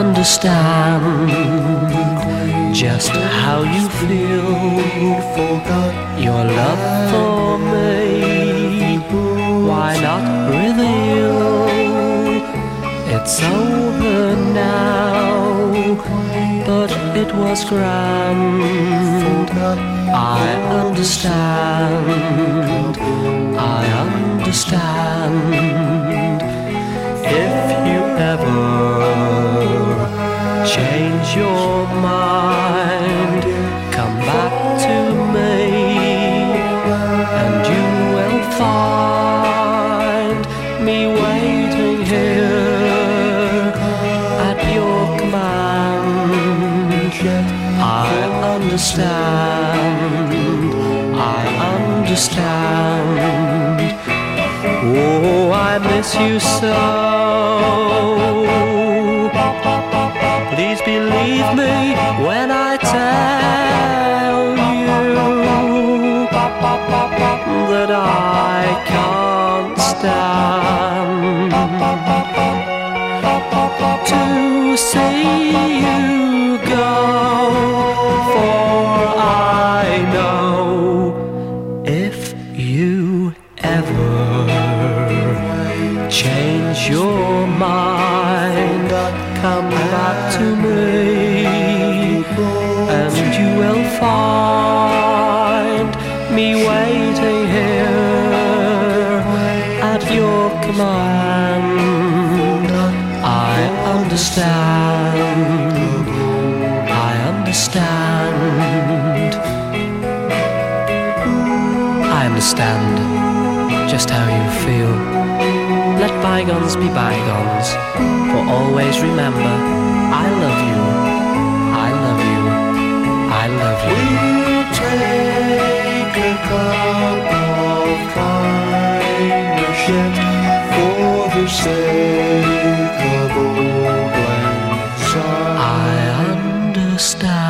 understand just how you feel. Your love for me, why not reveal? It's over now, but it was grand. I understand, I understand. Your mind, come back to me, and you will find me waiting here at your command. I understand, I understand. Oh, I miss you so. Believe me when I tell you that I can't stand to see you go. For I know if you ever change your mind, find me waiting here at your command. I understand. I understand. I understand just how you feel. Let bygones be bygones, for always remember, I love you. I love you. Sake